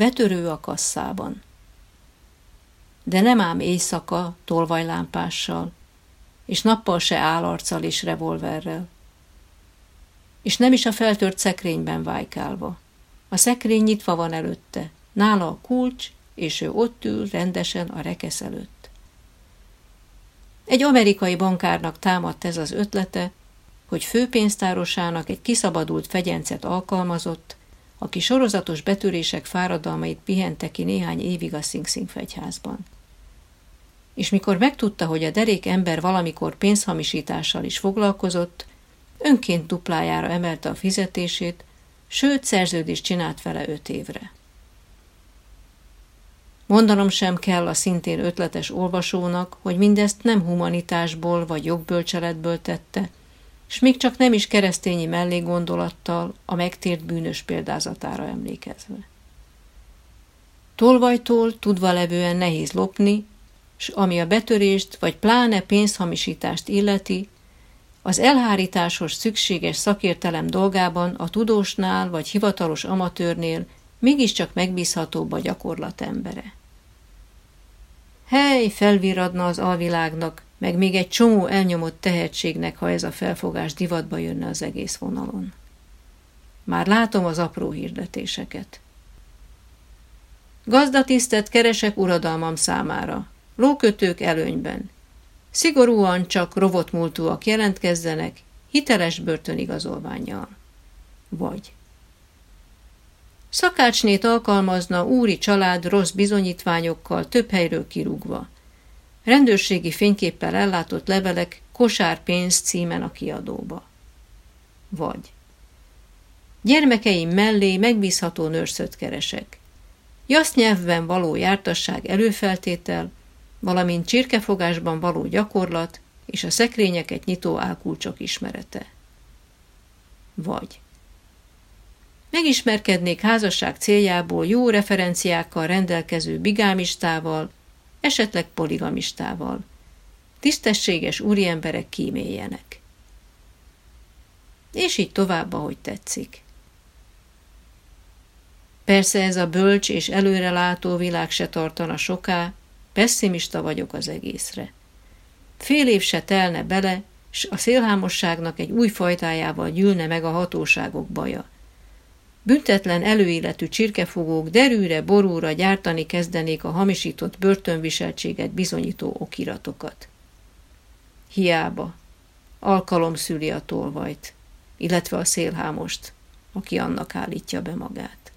betörő a kasszában. De nem ám éjszaka tolvajlámpással, és nappal se állarccal és revolverrel. És nem is a feltört szekrényben vájkálva. A szekrény nyitva van előtte, nála a kulcs, és ő ott ül rendesen a rekesz előtt. Egy amerikai bankárnak támadt ez az ötlete, hogy főpénztárosának egy kiszabadult fegyencet alkalmazott, aki sorozatos betörések fáradalmait pihente ki néhány évig a Sing Sing fegyházban. És mikor megtudta, hogy a derék ember valamikor pénzhamisítással is foglalkozott, önként duplájára emelte a fizetését, sőt szerződést csinált vele öt évre. Mondanom sem kell a szintén ötletes olvasónak, hogy mindezt nem humanitásból vagy jogbölcseletből tette, és még csak nem is keresztényi mellégondolattal a megtért bűnös példázatára emlékezve. Tolvajtól tudva levően nehéz lopni, s ami a betörést vagy pláne pénzhamisítást illeti, az elhárításhoz szükséges szakértelem dolgában a tudósnál vagy hivatalos amatőrnél mégiscsak megbízhatóbb a gyakorlat embere. Hely, felviradna az alvilágnak, meg még egy csomó elnyomott tehetségnek, ha ez a felfogás divatba jönne az egész vonalon. Már látom az apró hirdetéseket. Gazdatisztet keresek uradalmam számára. Lókötők előnyben. Szigorúan csak rovotmúltúak jelentkezzenek, hiteles börtönigazolványjal. Vagy Szakácsnét alkalmazna úri család rossz bizonyítványokkal több helyről kirúgva. Rendőrségi fényképpel ellátott levelek kosárpénz címen a kiadóba. Vagy Gyermekeim mellé megbízható nőrszöt keresek. Jasz nyelvben való jártasság előfeltétel, valamint csirkefogásban való gyakorlat és a szekrényeket nyitó álkulcsok ismerete. Vagy Megismerkednék házasság céljából jó referenciákkal rendelkező bigámistával, esetleg poligamistával. Tisztességes úriemberek kíméljenek. És így tovább, ahogy tetszik. Persze ez a bölcs és előrelátó világ se tartana soká, pessimista vagyok az egészre. Fél év se telne bele, s a szélhámosságnak egy új fajtájával gyűlne meg a hatóságok baja – Büntetlen előéletű csirkefogók derűre, borúra gyártani kezdenék a hamisított börtönviseltséget bizonyító okiratokat. Hiába. Alkalom szüli a tolvajt, illetve a szélhámost, aki annak állítja be magát.